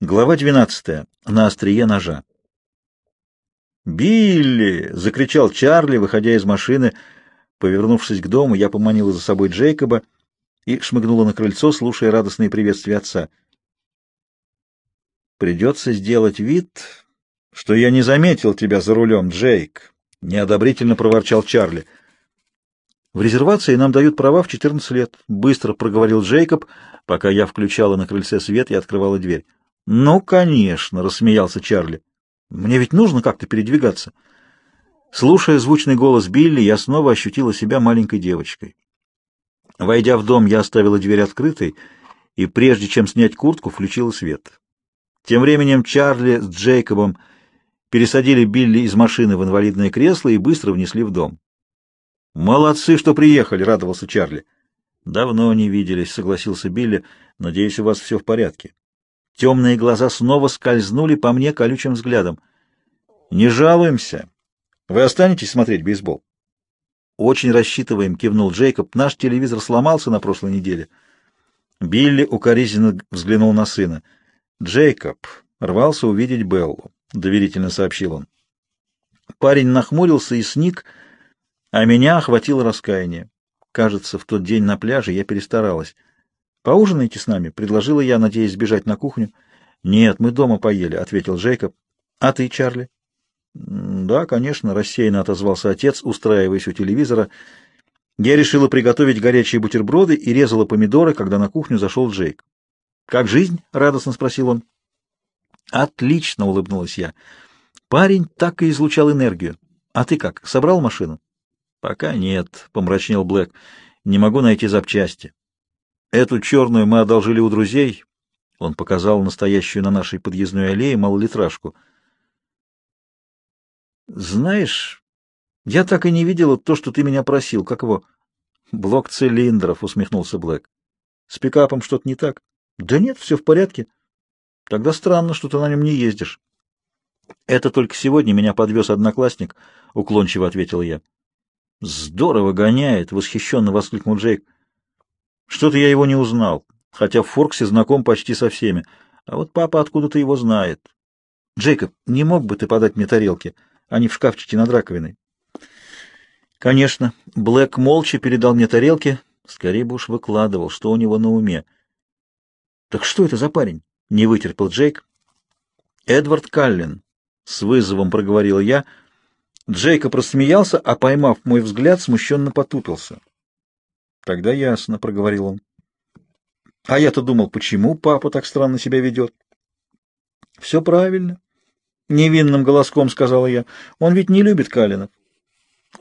Глава 12. На острие ножа. «Билли!» — закричал Чарли, выходя из машины. Повернувшись к дому, я поманила за собой Джейкоба и шмыгнула на крыльцо, слушая радостные приветствия отца. «Придется сделать вид, что я не заметил тебя за рулем, Джейк!» — неодобрительно проворчал Чарли. «В резервации нам дают права в 14 лет», — быстро проговорил Джейкоб, пока я включала на крыльце свет и открывала дверь. «Ну, конечно», — рассмеялся Чарли. «Мне ведь нужно как-то передвигаться». Слушая звучный голос Билли, я снова ощутила себя маленькой девочкой. Войдя в дом, я оставила дверь открытой и, прежде чем снять куртку, включила свет. Тем временем Чарли с Джейкобом пересадили Билли из машины в инвалидное кресло и быстро внесли в дом. «Молодцы, что приехали!» — радовался Чарли. «Давно не виделись», — согласился Билли. «Надеюсь, у вас все в порядке». Темные глаза снова скользнули по мне колючим взглядом. «Не жалуемся. Вы останетесь смотреть бейсбол?» «Очень рассчитываем», — кивнул Джейкоб. «Наш телевизор сломался на прошлой неделе». Билли укоризненно взглянул на сына. «Джейкоб рвался увидеть Беллу», — доверительно сообщил он. Парень нахмурился и сник, а меня охватило раскаяние. Кажется, в тот день на пляже я перестаралась. «Поужинайте с нами», — предложила я, надеясь сбежать на кухню. «Нет, мы дома поели», — ответил Джейкоб. «А ты, Чарли?» «Да, конечно», — рассеянно отозвался отец, устраиваясь у телевизора. Я решила приготовить горячие бутерброды и резала помидоры, когда на кухню зашел Джейк. «Как жизнь?» — радостно спросил он. «Отлично!» — улыбнулась я. Парень так и излучал энергию. «А ты как, собрал машину?» «Пока нет», — помрачнел Блэк. «Не могу найти запчасти. Эту черную мы одолжили у друзей. Он показал настоящую на нашей подъездной аллее малолитражку. Знаешь, я так и не видела то, что ты меня просил. Как его? Блок цилиндров, усмехнулся Блэк. С пикапом что-то не так? Да нет, все в порядке. Тогда странно, что ты на нем не ездишь. Это только сегодня меня подвез одноклассник, уклончиво ответил я. Здорово гоняет, восхищенно воскликнул Джейк. Что-то я его не узнал, хотя в Форксе знаком почти со всеми. А вот папа откуда-то его знает. Джейкоб, не мог бы ты подать мне тарелки? Они в шкафчике над раковиной. Конечно. Блэк молча передал мне тарелки. Скорее бы уж выкладывал, что у него на уме. Так что это за парень? Не вытерпел Джейк. Эдвард Каллен. С вызовом проговорил я. Джейкоб рассмеялся, а, поймав мой взгляд, смущенно потупился. Тогда ясно, — проговорил он. А я-то думал, почему папа так странно себя ведет? Все правильно. Невинным голоском сказала я. Он ведь не любит Калинов.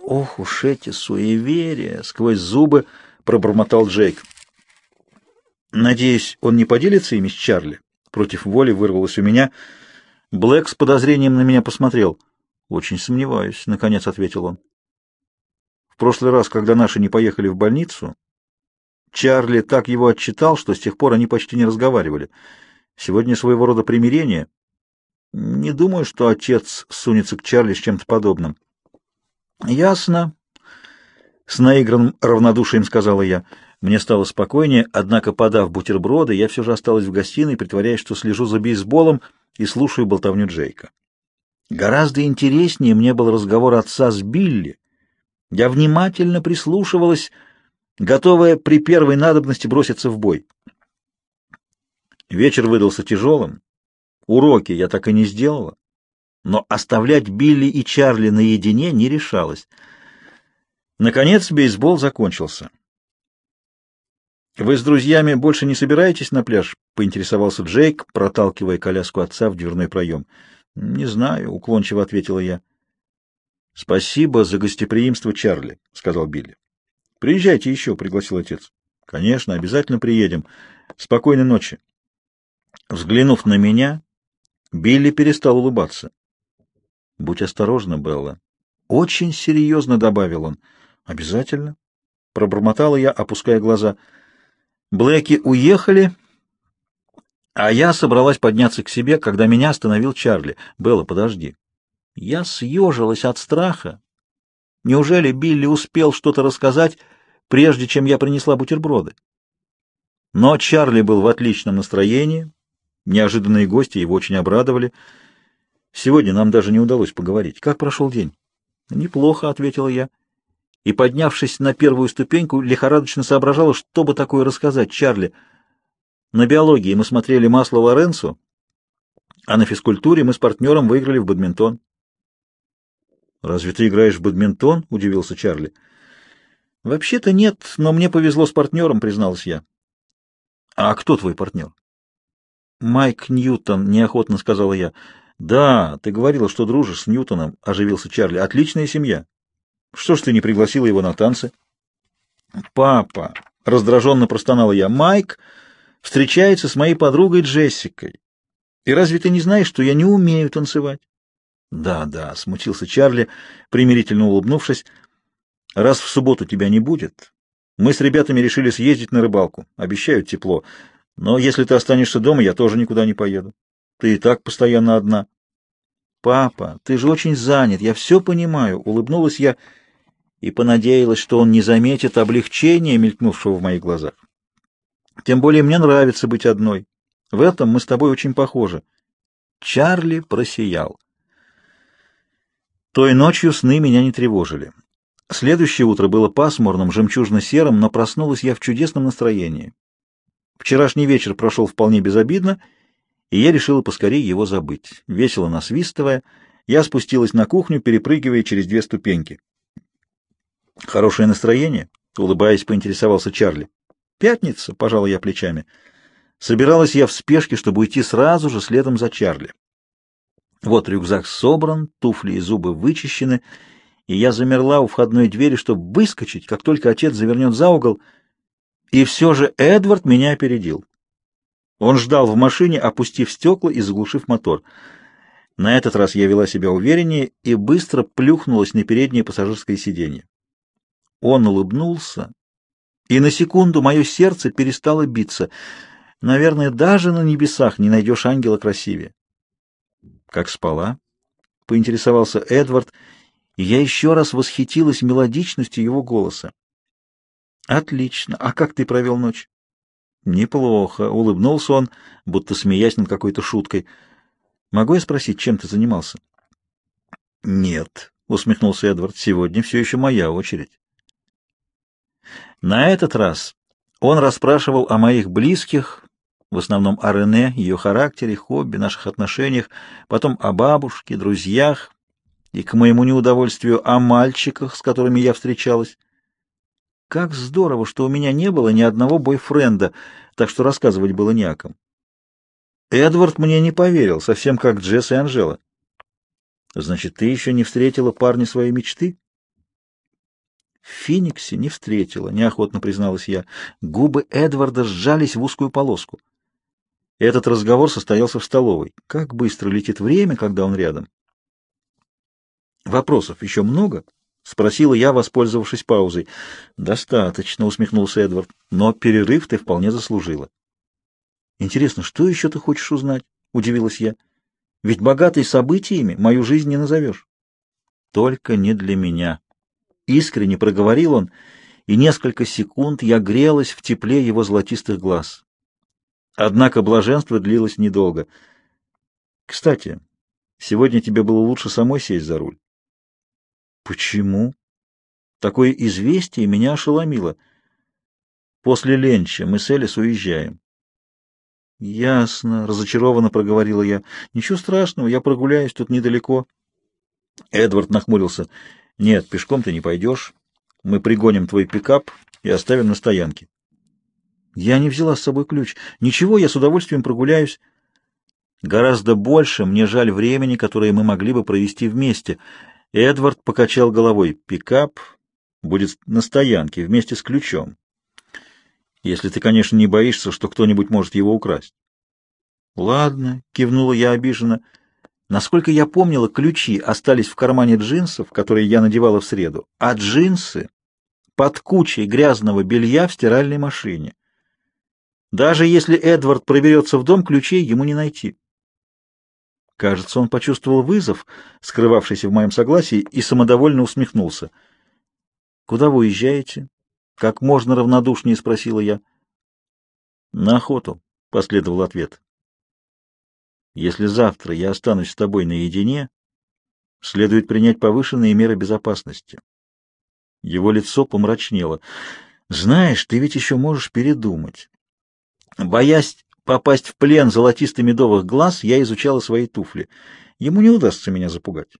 Ох уж эти суеверия! Сквозь зубы пробормотал Джейк. Надеюсь, он не поделится ими с Чарли? Против воли вырвалось у меня. Блэк с подозрением на меня посмотрел. Очень сомневаюсь, — наконец ответил он. В прошлый раз, когда наши не поехали в больницу, Чарли так его отчитал, что с тех пор они почти не разговаривали. Сегодня своего рода примирение. Не думаю, что отец сунется к Чарли с чем-то подобным. Ясно. С наигранным равнодушием сказала я. Мне стало спокойнее, однако, подав бутерброды, я все же осталась в гостиной, притворяясь, что слежу за бейсболом и слушаю болтовню Джейка. Гораздо интереснее мне был разговор отца с Билли, я внимательно прислушивалась, готовая при первой надобности броситься в бой. Вечер выдался тяжелым. Уроки я так и не сделала, но оставлять Билли и Чарли наедине не решалась. Наконец бейсбол закончился. «Вы с друзьями больше не собираетесь на пляж?» — поинтересовался Джейк, проталкивая коляску отца в дверной проем. «Не знаю», — уклончиво ответила я. Спасибо за гостеприимство, Чарли, сказал Билли. Приезжайте еще, пригласил отец. Конечно, обязательно приедем. Спокойной ночи. Взглянув на меня, Билли перестал улыбаться. Будь осторожна, Белла. Очень серьезно добавил он. Обязательно. Пробормотала я, опуская глаза. Блэки уехали, а я собралась подняться к себе, когда меня остановил Чарли. Белла, подожди. Я съежилась от страха. Неужели Билли успел что-то рассказать, прежде чем я принесла бутерброды? Но Чарли был в отличном настроении, Неожиданные гости его очень обрадовали. Сегодня нам даже не удалось поговорить. Как прошел день? Неплохо, — ответила я. И, поднявшись на первую ступеньку, лихорадочно соображала, что бы такое рассказать Чарли. На биологии мы смотрели масло Лоренцо, а на физкультуре мы с партнером выиграли в бадминтон. «Разве ты играешь в бадминтон?» — удивился Чарли. «Вообще-то нет, но мне повезло с партнером», — призналась я. «А кто твой партнер?» «Майк Ньютон», — неохотно сказала я. «Да, ты говорила, что дружишь с Ньютоном», — оживился Чарли. «Отличная семья. Что ж ты не пригласила его на танцы?» «Папа», — раздраженно простонала я, — «Майк встречается с моей подругой Джессикой. И разве ты не знаешь, что я не умею танцевать?» «Да, да», — смутился Чарли, примирительно улыбнувшись. «Раз в субботу тебя не будет, мы с ребятами решили съездить на рыбалку. Обещают тепло. Но если ты останешься дома, я тоже никуда не поеду. Ты и так постоянно одна». «Папа, ты же очень занят, я все понимаю», — улыбнулась я и понадеялась, что он не заметит облегчения, мелькнувшего в моих глазах. «Тем более мне нравится быть одной. В этом мы с тобой очень похожи». Чарли просиял. Той ночью сны меня не тревожили. Следующее утро было пасмурным, жемчужно-серым, но проснулась я в чудесном настроении. Вчерашний вечер прошел вполне безобидно, и я решила поскорее его забыть. Весело насвистывая, я спустилась на кухню, перепрыгивая через две ступеньки. «Хорошее настроение?» — улыбаясь, поинтересовался Чарли. «Пятница», — пожал я плечами. Собиралась я в спешке, чтобы уйти сразу же следом за Чарли. Вот рюкзак собран, туфли и зубы вычищены, и я замерла у входной двери, чтобы выскочить, как только отец завернет за угол. И все же Эдвард меня опередил. Он ждал в машине, опустив стекла и заглушив мотор. На этот раз я вела себя увереннее и быстро плюхнулась на переднее пассажирское сиденье. Он улыбнулся, и на секунду мое сердце перестало биться. Наверное, даже на небесах не найдешь ангела красивее. Как спала? Поинтересовался Эдвард, и я еще раз восхитилась мелодичностью его голоса. Отлично. А как ты провел ночь? Неплохо. Улыбнулся он, будто смеясь над какой-то шуткой. Могу я спросить, чем ты занимался? Нет, усмехнулся Эдвард. Сегодня все еще моя очередь. На этот раз он расспрашивал о моих близких, в основном о Рене, ее характере, хобби, наших отношениях, потом о бабушке, друзьях и, к моему неудовольствию, о мальчиках, с которыми я встречалась. Как здорово, что у меня не было ни одного бойфренда, так что рассказывать было не о ком. Эдвард мне не поверил, совсем как Джесс и Анжела. Значит, ты еще не встретила парня своей мечты? В Фениксе не встретила, неохотно призналась я. Губы Эдварда сжались в узкую полоску. Этот разговор состоялся в столовой. Как быстро летит время, когда он рядом. Вопросов еще много? Спросила я, воспользовавшись паузой. Достаточно, усмехнулся Эдвард. Но перерыв ты вполне заслужила. Интересно, что еще ты хочешь узнать? Удивилась я. Ведь богатой событиями мою жизнь не назовешь. Только не для меня. Искренне проговорил он, и несколько секунд я грелась в тепле его золотистых глаз. Однако блаженство длилось недолго. Кстати, сегодня тебе было лучше самой сесть за руль. Почему? Такое известие меня ошеломило. После ленча мы с Элис уезжаем. Ясно, разочарованно проговорила я. Ничего страшного, я прогуляюсь тут недалеко. Эдвард нахмурился. Нет, пешком ты не пойдешь. Мы пригоним твой пикап и оставим на стоянке. Я не взяла с собой ключ. Ничего, я с удовольствием прогуляюсь. Гораздо больше мне жаль времени, которое мы могли бы провести вместе. Эдвард покачал головой. Пикап будет на стоянке вместе с ключом. Если ты, конечно, не боишься, что кто-нибудь может его украсть. Ладно, кивнула я обиженно. Насколько я помнила, ключи остались в кармане джинсов, которые я надевала в среду, а джинсы под кучей грязного белья в стиральной машине. Даже если Эдвард проберется в дом, ключей ему не найти. Кажется, он почувствовал вызов, скрывавшийся в моем согласии, и самодовольно усмехнулся. — Куда вы уезжаете? — как можно равнодушнее спросила я. — На охоту, — последовал ответ. Если завтра я останусь с тобой наедине, следует принять повышенные меры безопасности. Его лицо помрачнело. Знаешь, ты ведь еще можешь передумать. Боясь попасть в плен золотисто-медовых глаз, я изучала свои туфли. Ему не удастся меня запугать.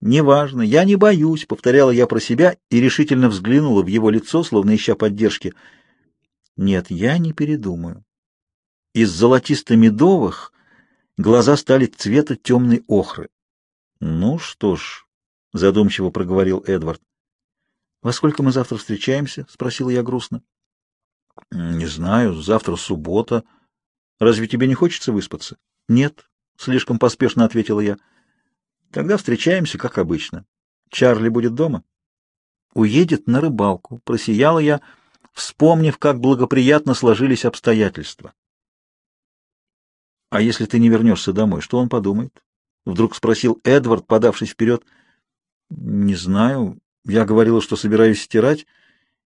«Неважно, я не боюсь», — повторяла я про себя и решительно взглянула в его лицо, словно ища поддержки. «Нет, я не передумаю». Из золотисто-медовых глаза стали цвета темной охры. «Ну что ж», — задумчиво проговорил Эдвард. «Во сколько мы завтра встречаемся?» — спросила я грустно. «Не знаю, завтра суббота. Разве тебе не хочется выспаться?» «Нет», — слишком поспешно ответила я. «Тогда встречаемся, как обычно. Чарли будет дома?» «Уедет на рыбалку», — просияла я, вспомнив, как благоприятно сложились обстоятельства. «А если ты не вернешься домой, что он подумает?» — вдруг спросил Эдвард, подавшись вперед. «Не знаю. Я говорила, что собираюсь стирать,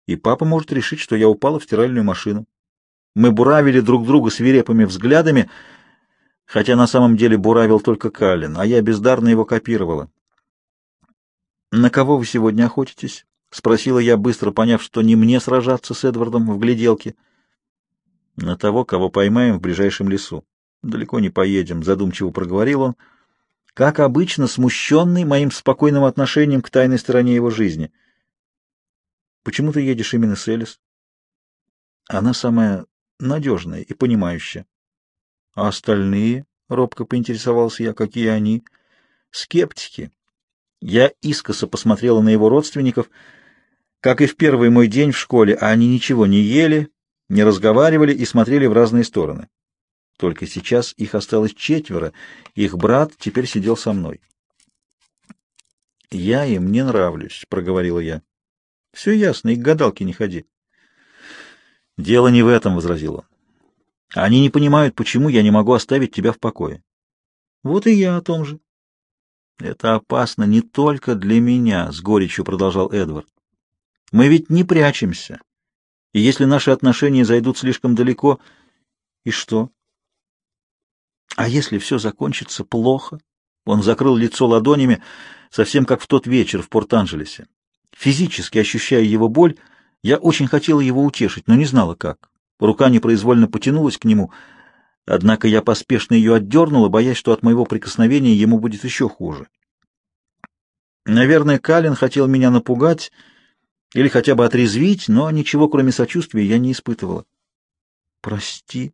и папа может решить, что я упала в стиральную машину. Мы буравили друг друга свирепыми взглядами, хотя на самом деле буравил только Калин, а я бездарно его копировала. «На кого вы сегодня охотитесь?» — спросила я, быстро поняв, что не мне сражаться с Эдвардом в гляделке. «На того, кого поймаем в ближайшем лесу. Далеко не поедем», — задумчиво проговорил он, — как обычно, смущенный моим спокойным отношением к тайной стороне его жизни. «Почему ты едешь именно с Элис?» «Она самая надежная и понимающая». «А остальные?» — робко поинтересовался я. «Какие они?» «Скептики». Я искоса посмотрела на его родственников. Как и в первый мой день в школе, они ничего не ели, не разговаривали и смотрели в разные стороны. Только сейчас их осталось четверо, их брат теперь сидел со мной. «Я им не нравлюсь», — проговорила я. «Все ясно, и к гадалке не ходи». «Дело не в этом», — возразил он. «Они не понимают, почему я не могу оставить тебя в покое». «Вот и я о том же». «Это опасно не только для меня», — с горечью продолжал Эдвард. «Мы ведь не прячемся. И если наши отношения зайдут слишком далеко... И что? А если все закончится плохо? Он закрыл лицо ладонями, совсем как в тот вечер в Порт-Анджелесе. Физически ощущая его боль, я очень хотела его утешить, но не знала как. Рука непроизвольно потянулась к нему, однако я поспешно ее отдернула, боясь, что от моего прикосновения ему будет еще хуже. Наверное, Калин хотел меня напугать или хотя бы отрезвить, но ничего, кроме сочувствия, я не испытывала. «Прости»,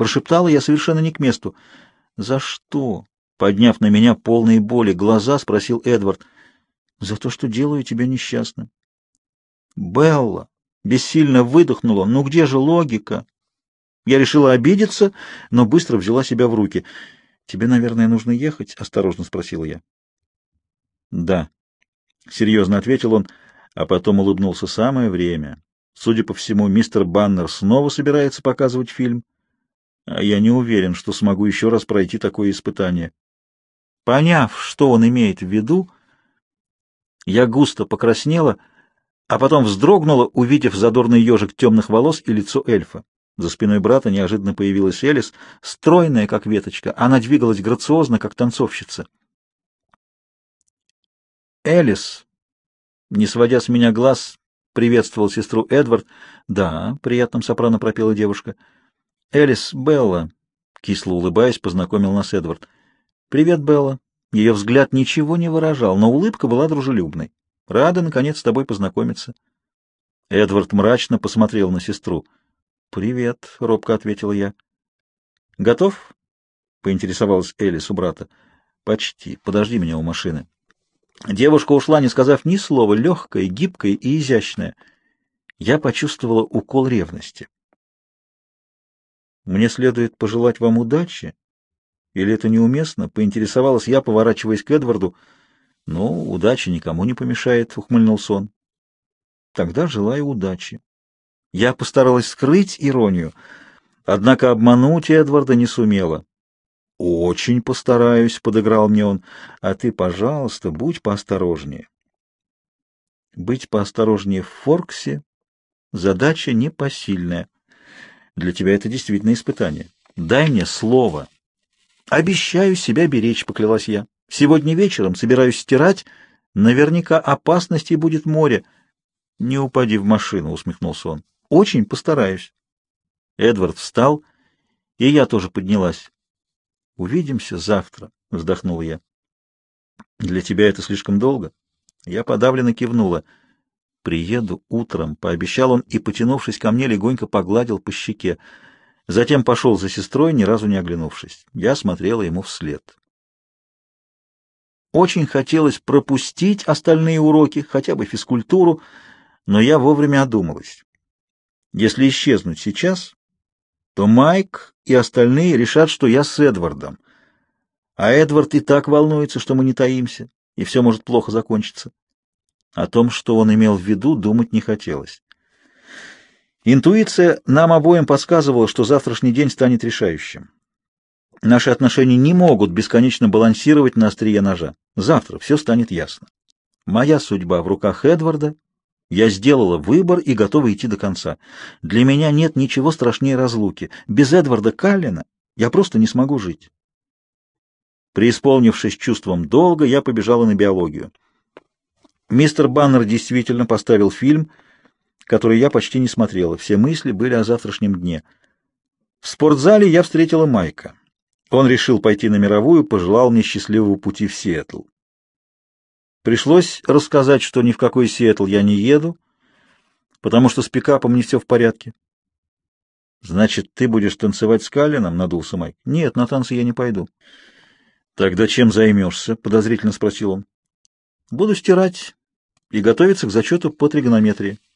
Прошептала я совершенно не к месту. «За что?» Подняв на меня полные боли глаза, спросил Эдвард. «За то, что делаю тебя несчастным». «Белла!» Бессильно выдохнула. «Ну где же логика?» Я решила обидеться, но быстро взяла себя в руки. «Тебе, наверное, нужно ехать?» — осторожно спросила я. «Да», — серьезно ответил он, а потом улыбнулся. «Самое время. Судя по всему, мистер Баннер снова собирается показывать фильм» а я не уверен, что смогу еще раз пройти такое испытание. Поняв, что он имеет в виду, я густо покраснела, а потом вздрогнула, увидев задорный ежик темных волос и лицо эльфа. За спиной брата неожиданно появилась Элис, стройная, как веточка. Она двигалась грациозно, как танцовщица. «Элис!» Не сводя с меня глаз, приветствовал сестру Эдвард. «Да», — приятным сопрано пропела девушка, — Элис Белла, кисло улыбаясь, познакомил нас Эдвард. Привет, Белла. Ее взгляд ничего не выражал, но улыбка была дружелюбной. Рада, наконец, с тобой познакомиться. Эдвард мрачно посмотрел на сестру. «Привет», — робко ответила я. «Готов?» — поинтересовалась Элис у брата. «Почти. Подожди меня у машины». Девушка ушла, не сказав ни слова, легкая, гибкая и изящная. Я почувствовала укол ревности. Мне следует пожелать вам удачи? Или это неуместно? Поинтересовалась я, поворачиваясь к Эдварду. Ну, удачи никому не помешает, ухмыльнулся он. Тогда желаю удачи. Я постаралась скрыть иронию, однако обмануть Эдварда не сумела. «Очень постараюсь», — подыграл мне он. «А ты, пожалуйста, будь поосторожнее». Быть поосторожнее в Форксе — задача непосильная. Для тебя это действительно испытание. Дай мне слово. Обещаю себя беречь, поклялась я. Сегодня вечером собираюсь стирать. Наверняка опасностей будет море. Не упади в машину, усмехнулся он. Очень постараюсь. Эдвард встал, и я тоже поднялась. Увидимся завтра, вздохнула я. Для тебя это слишком долго? Я подавленно кивнула. Приеду утром, пообещал он и, потянувшись ко мне, легонько погладил по щеке. Затем пошел за сестрой, ни разу не оглянувшись. Я смотрела ему вслед. Очень хотелось пропустить остальные уроки, хотя бы физкультуру, но я вовремя одумалась. Если исчезнуть сейчас, то Майк и остальные решат, что я с Эдвардом. А Эдвард и так волнуется, что мы не таимся, и все может плохо закончиться. О том, что он имел в виду, думать не хотелось. Интуиция нам обоим подсказывала, что завтрашний день станет решающим. Наши отношения не могут бесконечно балансировать на острие ножа. Завтра все станет ясно. Моя судьба в руках Эдварда. Я сделала выбор и готова идти до конца. Для меня нет ничего страшнее разлуки. Без Эдварда Каллина я просто не смогу жить. Преисполнившись чувством долга, я побежала на биологию. Мистер Баннер действительно поставил фильм, который я почти не смотрела. Все мысли были о завтрашнем дне. В спортзале я встретила Майка. Он решил пойти на мировую, пожелал мне счастливого пути в Сиэтл. Пришлось рассказать, что ни в какой Сиэтл я не еду, потому что с пикапом не все в порядке. — Значит, ты будешь танцевать с Каллином? — надулся Майк. — Нет, на танцы я не пойду. — Тогда чем займешься? — подозрительно спросил он. — Буду стирать и готовиться к зачету по тригонометрии. —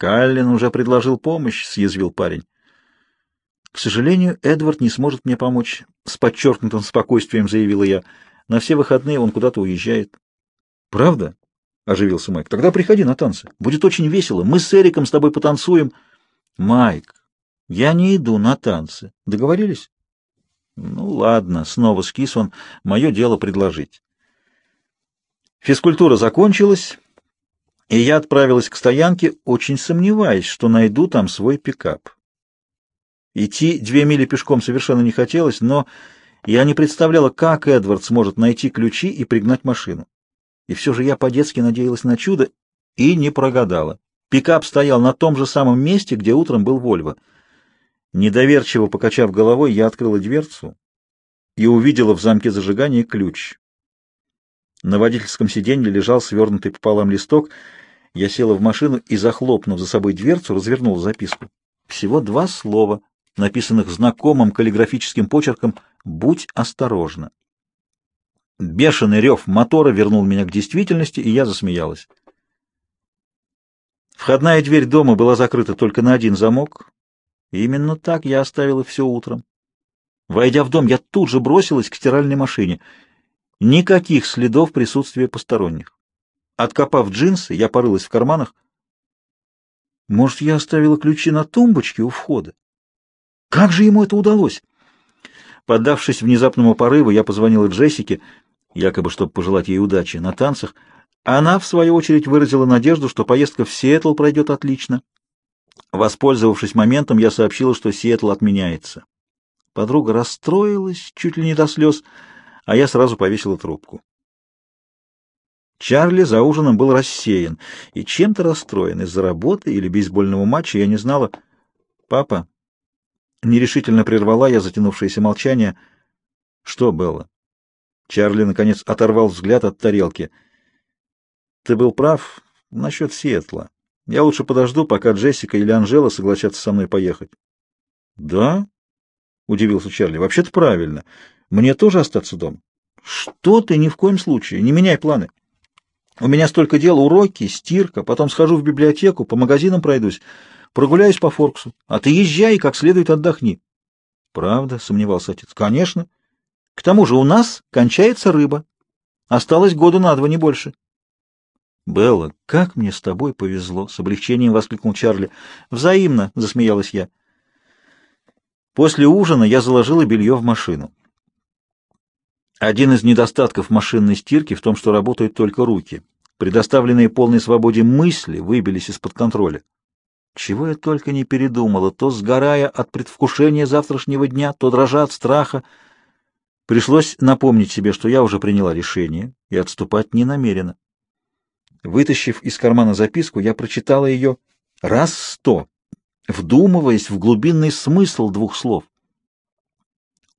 Каллин уже предложил помощь, — съязвил парень. К сожалению, Эдвард не сможет мне помочь, с подчеркнутым спокойствием заявила я. На все выходные он куда-то уезжает. Правда? оживился Майк. Тогда приходи на танцы. Будет очень весело. Мы с Эриком с тобой потанцуем. Майк, я не иду на танцы. Договорились? Ну ладно, снова скис он. Мое дело предложить. Физкультура закончилась, и я отправилась к стоянке, очень сомневаясь, что найду там свой пикап. Идти две мили пешком совершенно не хотелось, но я не представляла, как Эдвард сможет найти ключи и пригнать машину. И все же я по-детски надеялась на чудо и не прогадала. Пикап стоял на том же самом месте, где утром был Вольво. Недоверчиво покачав головой, я открыла дверцу и увидела в замке зажигания ключ. На водительском сиденье лежал свернутый пополам листок. Я села в машину и, захлопнув за собой дверцу, развернула записку. Всего два слова написанных знакомым каллиграфическим почерком «Будь осторожна». Бешеный рев мотора вернул меня к действительности, и я засмеялась. Входная дверь дома была закрыта только на один замок. Именно так я оставила все утром. Войдя в дом, я тут же бросилась к стиральной машине. Никаких следов присутствия посторонних. Откопав джинсы, я порылась в карманах. Может, я оставила ключи на тумбочке у входа? Как же ему это удалось? Поддавшись внезапному порыву, я позвонила Джессике, якобы чтобы пожелать ей удачи на танцах. Она, в свою очередь, выразила надежду, что поездка в Сиэтл пройдет отлично. Воспользовавшись моментом, я сообщила, что Сиэтл отменяется. Подруга расстроилась чуть ли не до слез, а я сразу повесила трубку. Чарли за ужином был рассеян и чем-то расстроен из-за работы или бейсбольного матча, я не знала. «Папа, Нерешительно прервала я затянувшееся молчание. Что было? Чарли, наконец, оторвал взгляд от тарелки. Ты был прав насчет Сиэтла. Я лучше подожду, пока Джессика или Анжела согласятся со мной поехать. Да? Удивился Чарли. Вообще-то правильно. Мне тоже остаться дома? Что ты ни в коем случае. Не меняй планы. У меня столько дел, уроки, стирка, потом схожу в библиотеку, по магазинам пройдусь. Прогуляюсь по Форксу. А ты езжай и как следует отдохни. — Правда? — сомневался отец. — Конечно. К тому же у нас кончается рыба. Осталось года на два, не больше. — Белла, как мне с тобой повезло! — с облегчением воскликнул Чарли. — Взаимно! — засмеялась я. После ужина я заложила белье в машину. Один из недостатков машинной стирки в том, что работают только руки. Предоставленные полной свободе мысли выбились из-под контроля. Чего я только не передумала, то сгорая от предвкушения завтрашнего дня, то дрожа от страха. Пришлось напомнить себе, что я уже приняла решение и отступать не намерена. Вытащив из кармана записку, я прочитала ее раз сто, вдумываясь в глубинный смысл двух слов.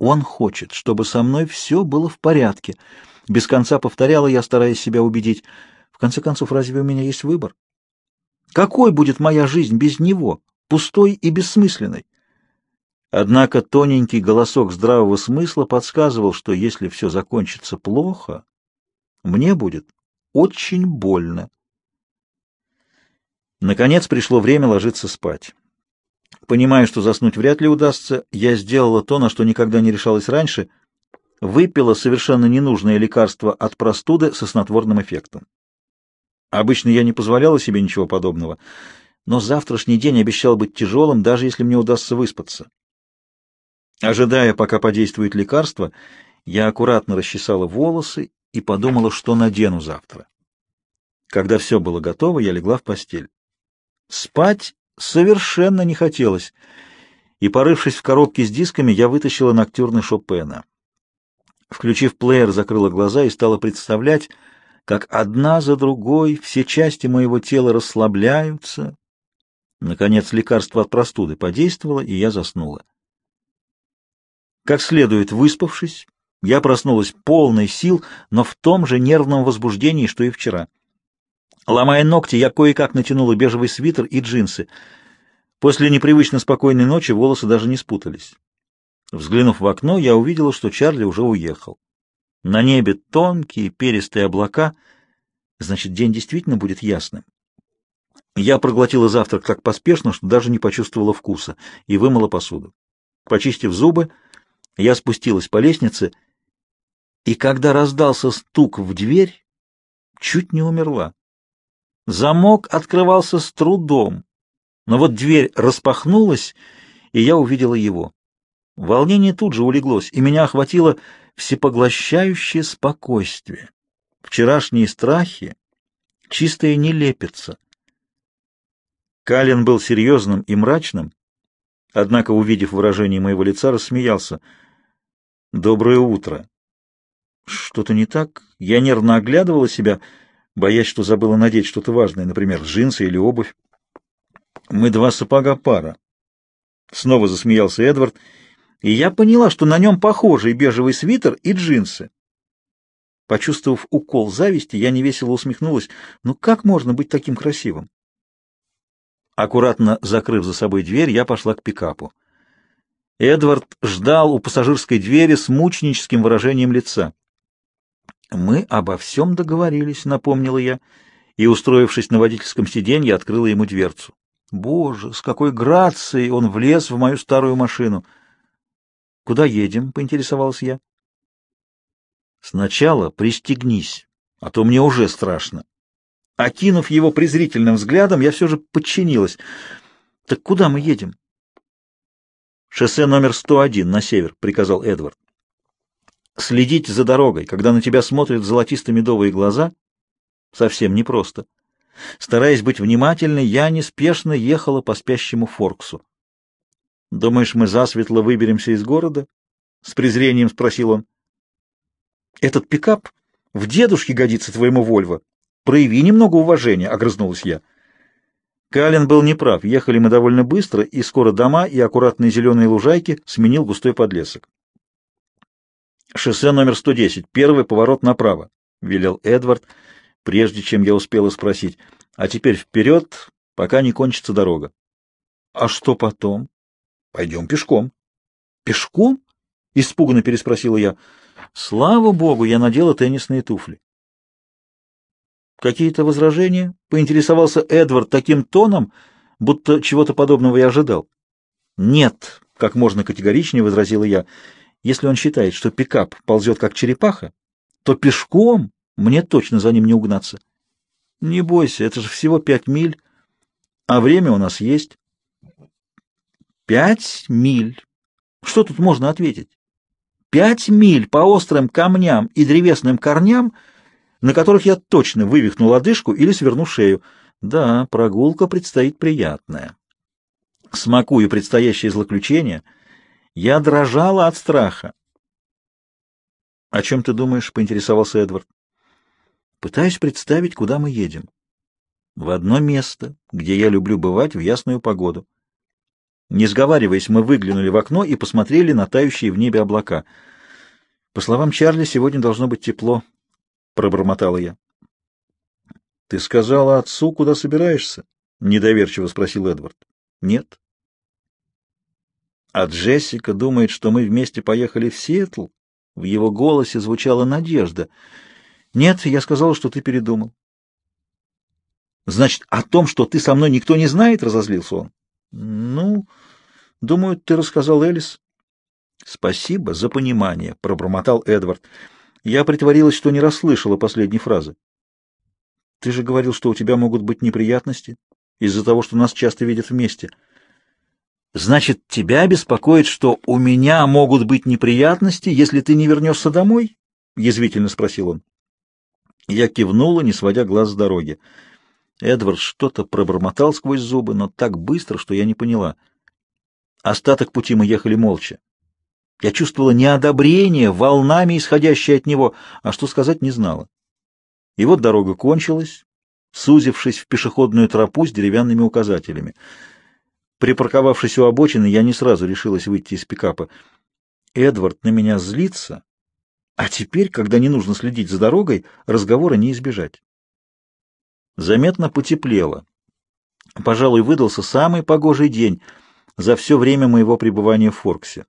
«Он хочет, чтобы со мной все было в порядке», — без конца повторяла я, стараясь себя убедить. «В конце концов, разве у меня есть выбор? Какой будет моя жизнь без него, пустой и бессмысленной?» Однако тоненький голосок здравого смысла подсказывал, что если все закончится плохо, мне будет очень больно. Наконец пришло время ложиться спать. Понимая, что заснуть вряд ли удастся, я сделала то, на что никогда не решалась раньше, выпила совершенно ненужное лекарство от простуды со снотворным эффектом. Обычно я не позволяла себе ничего подобного, но завтрашний день обещал быть тяжелым, даже если мне удастся выспаться. Ожидая, пока подействует лекарство, я аккуратно расчесала волосы и подумала, что надену завтра. Когда все было готово, я легла в постель. Спать совершенно не хотелось, и, порывшись в коробке с дисками, я вытащила ноктюрны Шопена. Включив плеер, закрыла глаза и стала представлять, как одна за другой все части моего тела расслабляются. Наконец лекарство от простуды подействовало, и я заснула. Как следует выспавшись, я проснулась полной сил, но в том же нервном возбуждении, что и вчера. Ломая ногти, я кое-как натянула бежевый свитер и джинсы. После непривычно спокойной ночи волосы даже не спутались. Взглянув в окно, я увидела, что Чарли уже уехал. На небе тонкие перистые облака, значит, день действительно будет ясным. Я проглотила завтрак так поспешно, что даже не почувствовала вкуса, и вымыла посуду. Почистив зубы, я спустилась по лестнице, и когда раздался стук в дверь, чуть не умерла. Замок открывался с трудом, но вот дверь распахнулась, и я увидела его. Волнение тут же улеглось, и меня охватило всепоглощающее спокойствие. Вчерашние страхи — чистая нелепица. Калин был серьезным и мрачным, однако, увидев выражение моего лица, рассмеялся — «Доброе утро». Что-то не так? Я нервно оглядывала себя, боясь, что забыла надеть что-то важное, например, джинсы или обувь. «Мы два сапога пара». Снова засмеялся Эдвард, и я поняла, что на нем похожий бежевый свитер и джинсы. Почувствовав укол зависти, я невесело усмехнулась. Ну как можно быть таким красивым? Аккуратно закрыв за собой дверь, я пошла к пикапу. Эдвард ждал у пассажирской двери с мученическим выражением лица. «Мы обо всем договорились», — напомнила я, и, устроившись на водительском сиденье, открыла ему дверцу. Боже, с какой грацией он влез в мою старую машину! «Куда едем?» — поинтересовалась я. «Сначала пристегнись, а то мне уже страшно». Окинув его презрительным взглядом, я все же подчинилась. «Так куда мы едем?» «Шоссе номер 101 на север», — приказал Эдвард. «Следить за дорогой, когда на тебя смотрят золотисто-медовые глаза, совсем непросто. Стараясь быть внимательной, я неспешно ехала по спящему Форксу. «Думаешь, мы засветло выберемся из города?» — с презрением спросил он. «Этот пикап в дедушке годится твоему Вольво. Прояви немного уважения», — огрызнулась я. Калин был неправ. Ехали мы довольно быстро, и скоро дома и аккуратные зеленые лужайки сменил густой подлесок. «Шоссе номер 110. Первый поворот направо», — велел Эдвард, прежде чем я успела спросить. «А теперь вперед, пока не кончится дорога». «А что потом?» «Пойдем пешком». «Пешком?» — испуганно переспросила я. «Слава богу, я надела теннисные туфли». «Какие-то возражения?» — поинтересовался Эдвард таким тоном, будто чего-то подобного я ожидал. «Нет», — как можно категоричнее возразила я, — «если он считает, что пикап ползет как черепаха, то пешком мне точно за ним не угнаться». «Не бойся, это же всего пять миль, а время у нас есть». «Пять миль? Что тут можно ответить?» «Пять миль по острым камням и древесным корням — на которых я точно вывихну лодыжку или сверну шею. Да, прогулка предстоит приятная. Смакуя предстоящее злоключение, я дрожала от страха. «О чем ты думаешь?» — поинтересовался Эдвард. «Пытаюсь представить, куда мы едем. В одно место, где я люблю бывать в ясную погоду». Не сговариваясь, мы выглянули в окно и посмотрели на тающие в небе облака. «По словам Чарли, сегодня должно быть тепло», — пробормотала я. «Ты сказала отцу, куда собираешься?» — недоверчиво спросил Эдвард. «Нет». «А Джессика думает, что мы вместе поехали в Сиэтл?» В его голосе звучала надежда. «Нет, я сказал, что ты передумал». «Значит, о том, что ты со мной никто не знает?» — разозлился он. «Ну, думаю, ты рассказал Элис». «Спасибо за понимание», — пробормотал Эдвард. Я притворилась, что не расслышала последней фразы. «Ты же говорил, что у тебя могут быть неприятности из-за того, что нас часто видят вместе». Значит, тебя беспокоит, что у меня могут быть неприятности, если ты не вернешься домой? Язвительно спросил он. Я кивнула, не сводя глаз с дороги. Эдвард что-то пробормотал сквозь зубы, но так быстро, что я не поняла. Остаток пути мы ехали молча. Я чувствовала неодобрение, волнами исходящее от него, а что сказать не знала. И вот дорога кончилась, сузившись в пешеходную тропу с деревянными указателями — Припарковавшись у обочины, я не сразу решилась выйти из пикапа. Эдвард на меня злится, а теперь, когда не нужно следить за дорогой, разговора не избежать. Заметно потеплело. Пожалуй, выдался самый погожий день за все время моего пребывания в Форксе.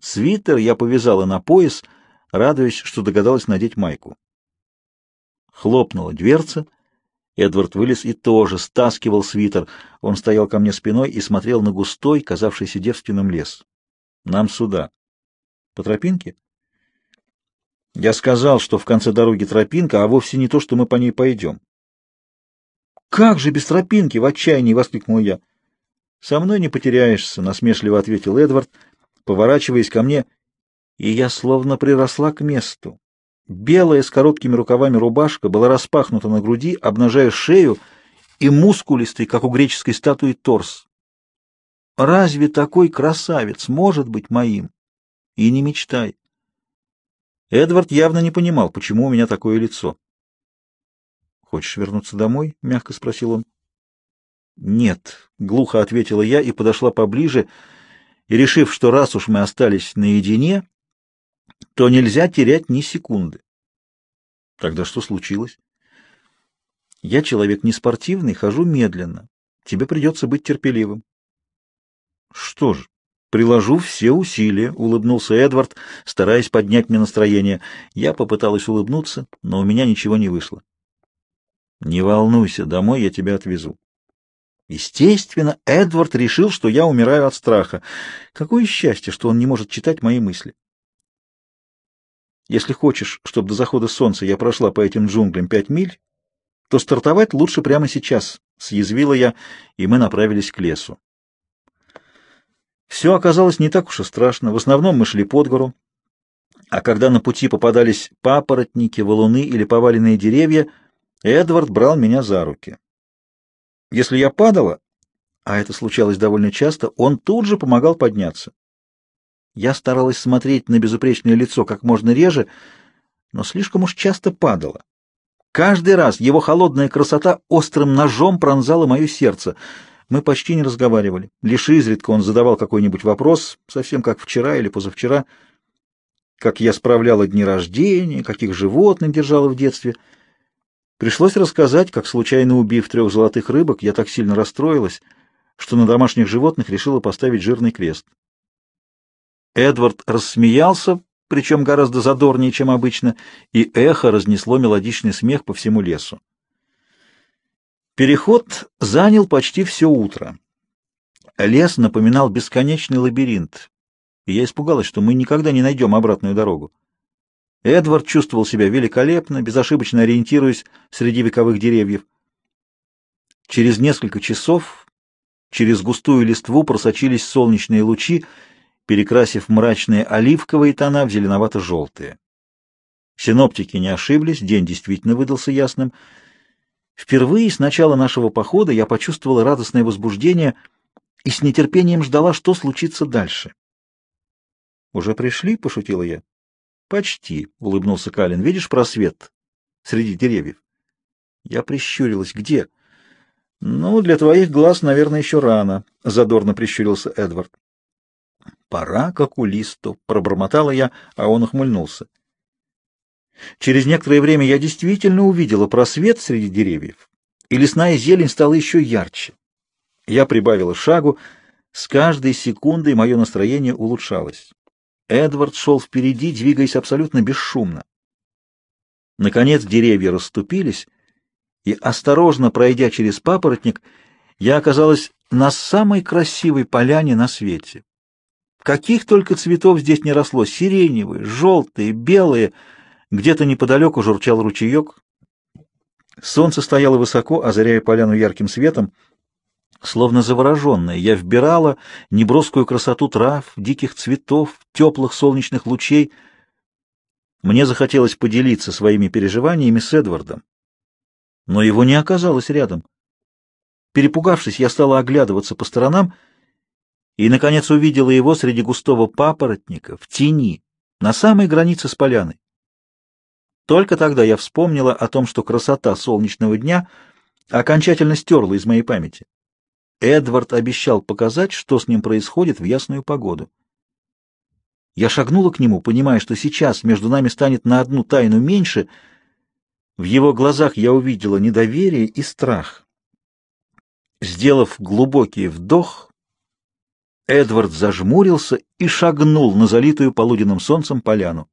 Свитер я повязала на пояс, радуясь, что догадалась надеть майку. Хлопнула дверца — Эдвард вылез и тоже стаскивал свитер. Он стоял ко мне спиной и смотрел на густой, казавшийся девственным лес. Нам сюда. По тропинке? Я сказал, что в конце дороги тропинка, а вовсе не то, что мы по ней пойдем. «Как же без тропинки?» — в отчаянии воскликнул я. «Со мной не потеряешься», — насмешливо ответил Эдвард, поворачиваясь ко мне, и я словно приросла к месту. Белая с короткими рукавами рубашка была распахнута на груди, обнажая шею и мускулистый, как у греческой статуи, торс. Разве такой красавец может быть моим? И не мечтай. Эдвард явно не понимал, почему у меня такое лицо. «Хочешь вернуться домой?» — мягко спросил он. «Нет», — глухо ответила я и подошла поближе, и, решив, что раз уж мы остались наедине, то нельзя терять ни секунды. Тогда что случилось? Я человек не спортивный, хожу медленно. Тебе придется быть терпеливым. Что ж, приложу все усилия, улыбнулся Эдвард, стараясь поднять мне настроение. Я попыталась улыбнуться, но у меня ничего не вышло. Не волнуйся, домой я тебя отвезу. Естественно, Эдвард решил, что я умираю от страха. Какое счастье, что он не может читать мои мысли. Если хочешь, чтобы до захода солнца я прошла по этим джунглям пять миль, то стартовать лучше прямо сейчас, — съязвила я, и мы направились к лесу. Все оказалось не так уж и страшно. В основном мы шли под гору, а когда на пути попадались папоротники, валуны или поваленные деревья, Эдвард брал меня за руки. Если я падала, а это случалось довольно часто, он тут же помогал подняться. Я старалась смотреть на безупречное лицо как можно реже, но слишком уж часто падала. Каждый раз его холодная красота острым ножом пронзала мое сердце. Мы почти не разговаривали. Лишь изредка он задавал какой-нибудь вопрос, совсем как вчера или позавчера, как я справляла дни рождения, каких животных держала в детстве. Пришлось рассказать, как, случайно убив трех золотых рыбок, я так сильно расстроилась, что на домашних животных решила поставить жирный крест. Эдвард рассмеялся, причем гораздо задорнее, чем обычно, и эхо разнесло мелодичный смех по всему лесу. Переход занял почти все утро. Лес напоминал бесконечный лабиринт, и я испугалась, что мы никогда не найдем обратную дорогу. Эдвард чувствовал себя великолепно, безошибочно ориентируясь среди вековых деревьев. Через несколько часов через густую листву просочились солнечные лучи, перекрасив мрачные оливковые тона в зеленовато-желтые. Синоптики не ошиблись, день действительно выдался ясным. Впервые с начала нашего похода я почувствовала радостное возбуждение и с нетерпением ждала, что случится дальше. «Уже пришли?» — пошутила я. Почти, — улыбнулся Калин. Видишь просвет среди деревьев? Я прищурилась. Где? Ну, для твоих глаз, наверное, еще рано, — задорно прищурился Эдвард. Пора к окулисту, — пробормотала я, а он ухмыльнулся. Через некоторое время я действительно увидела просвет среди деревьев, и лесная зелень стала еще ярче. Я прибавила шагу, с каждой секундой мое настроение улучшалось. Эдвард шел впереди, двигаясь абсолютно бесшумно. Наконец деревья расступились, и, осторожно пройдя через папоротник, я оказалась на самой красивой поляне на свете. Каких только цветов здесь не росло — сиреневые, желтые, белые. Где-то неподалеку журчал ручеек. Солнце стояло высоко, озаряя поляну ярким светом — Словно завороженная, я вбирала неброскую красоту трав, диких цветов, теплых солнечных лучей. Мне захотелось поделиться своими переживаниями с Эдвардом, но его не оказалось рядом. Перепугавшись, я стала оглядываться по сторонам и, наконец, увидела его среди густого папоротника, в тени, на самой границе с поляной. Только тогда я вспомнила о том, что красота солнечного дня окончательно стерла из моей памяти. Эдвард обещал показать, что с ним происходит в ясную погоду. Я шагнула к нему, понимая, что сейчас между нами станет на одну тайну меньше. В его глазах я увидела недоверие и страх. Сделав глубокий вдох, Эдвард зажмурился и шагнул на залитую полуденным солнцем поляну.